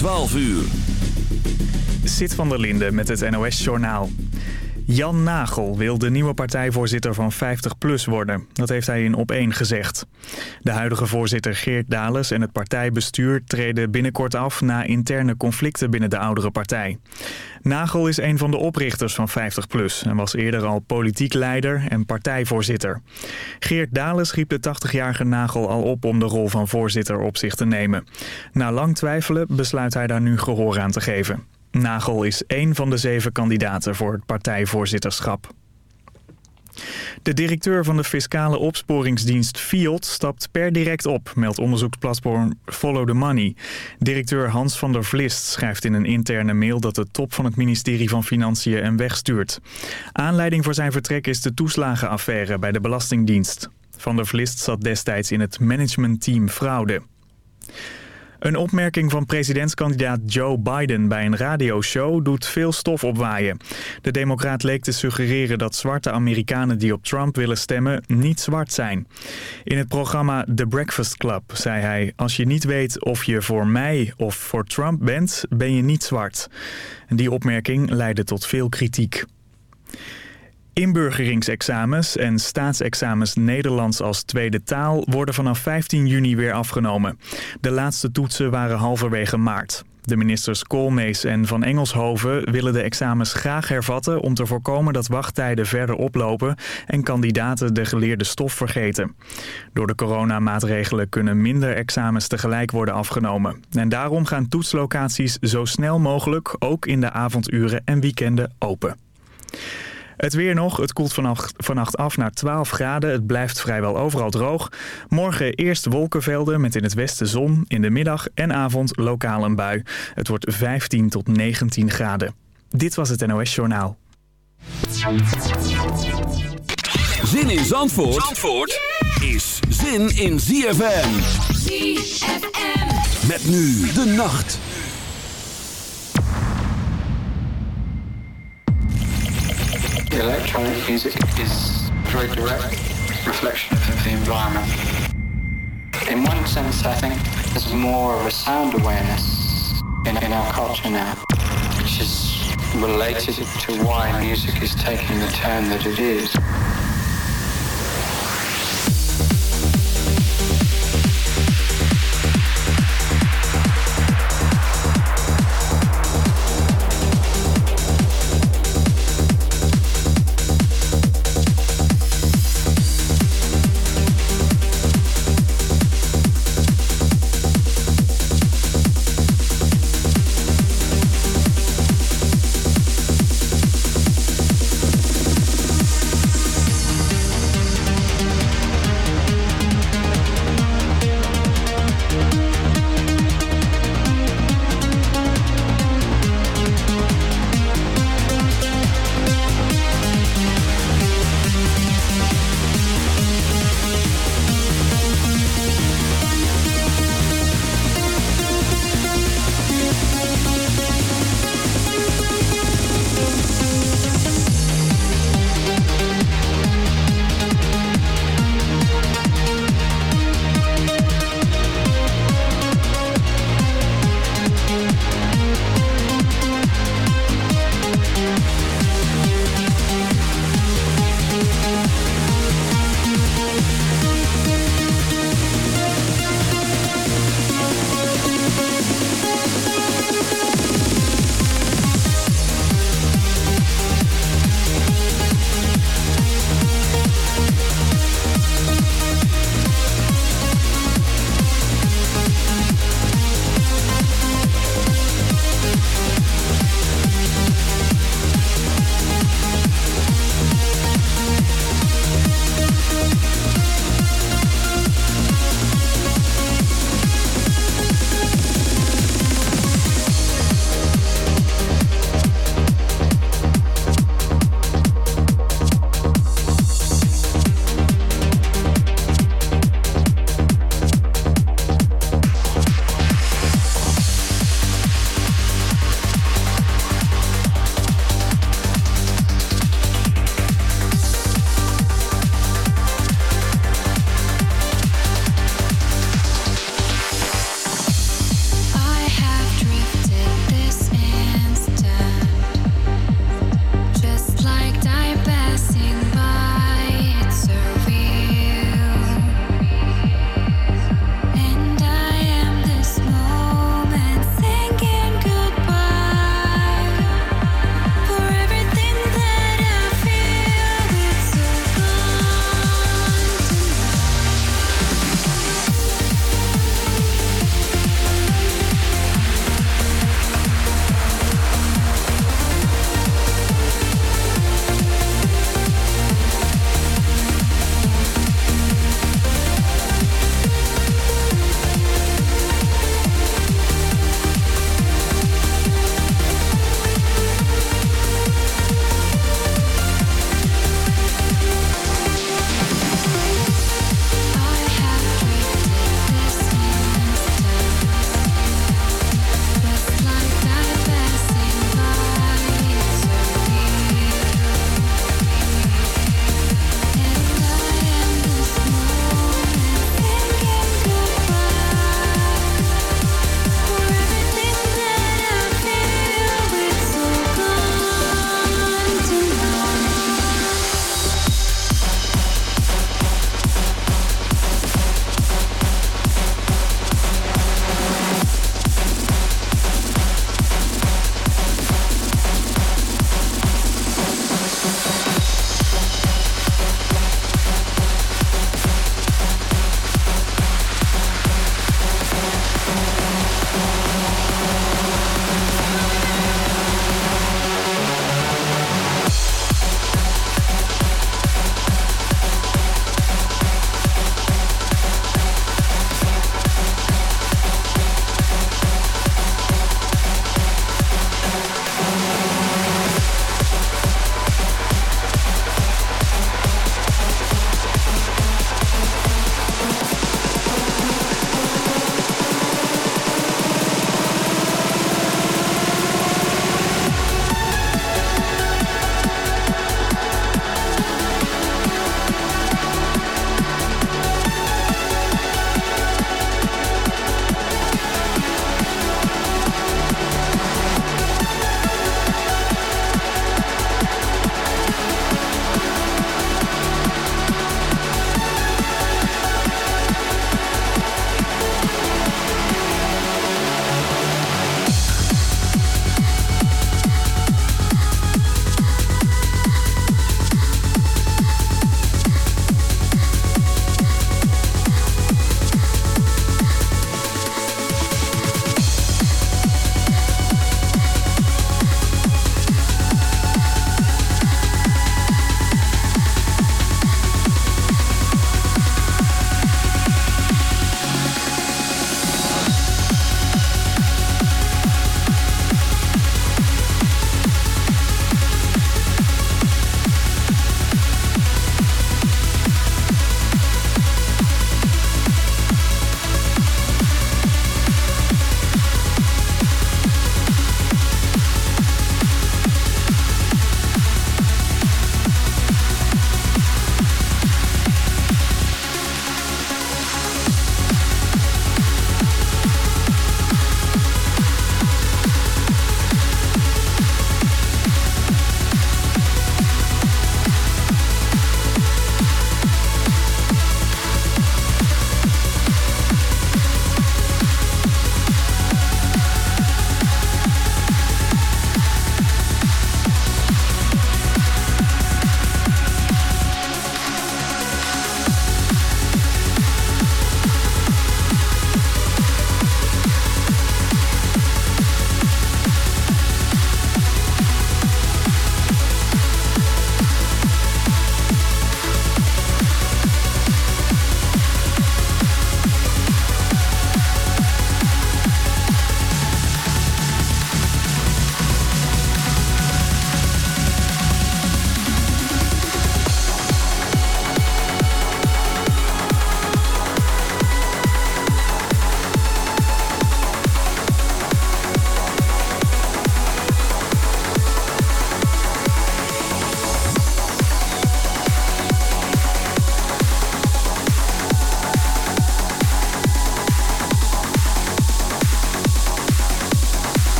12 uur. Sit van der Linde met het NOS-journaal. Jan Nagel wil de nieuwe partijvoorzitter van 50PLUS worden. Dat heeft hij in Op1 gezegd. De huidige voorzitter Geert Dales en het partijbestuur treden binnenkort af... na interne conflicten binnen de oudere partij. Nagel is een van de oprichters van 50PLUS... en was eerder al politiek leider en partijvoorzitter. Geert Dales riep de 80-jarige Nagel al op om de rol van voorzitter op zich te nemen. Na lang twijfelen besluit hij daar nu gehoor aan te geven. Nagel is één van de zeven kandidaten voor het partijvoorzitterschap. De directeur van de fiscale opsporingsdienst FIOD stapt per direct op, meldt onderzoeksplatform Follow the Money. Directeur Hans van der Vlist schrijft in een interne mail dat de top van het ministerie van Financiën hem wegstuurt. Aanleiding voor zijn vertrek is de toeslagenaffaire bij de Belastingdienst. Van der Vlist zat destijds in het managementteam fraude. Een opmerking van presidentskandidaat Joe Biden bij een radioshow doet veel stof opwaaien. De democraat leek te suggereren dat zwarte Amerikanen die op Trump willen stemmen niet zwart zijn. In het programma The Breakfast Club zei hij... als je niet weet of je voor mij of voor Trump bent, ben je niet zwart. Die opmerking leidde tot veel kritiek. Inburgeringsexamens en staatsexamens Nederlands als tweede taal worden vanaf 15 juni weer afgenomen. De laatste toetsen waren halverwege maart. De ministers Koolmees en Van Engelshoven willen de examens graag hervatten om te voorkomen dat wachttijden verder oplopen en kandidaten de geleerde stof vergeten. Door de coronamaatregelen kunnen minder examens tegelijk worden afgenomen. En daarom gaan toetslocaties zo snel mogelijk ook in de avonduren en weekenden open. Het weer nog. Het koelt vannacht, vannacht af naar 12 graden. Het blijft vrijwel overal droog. Morgen eerst wolkenvelden met in het westen zon. In de middag en avond lokaal een bui. Het wordt 15 tot 19 graden. Dit was het NOS Journaal. Zin in Zandvoort, Zandvoort is zin in ZFM. ZFM. Met nu de nacht. Electronic music is a very direct reflection of the environment. In one sense, I think there's more of a sound awareness in, in our culture now, which is related to why music is taking the turn that it is.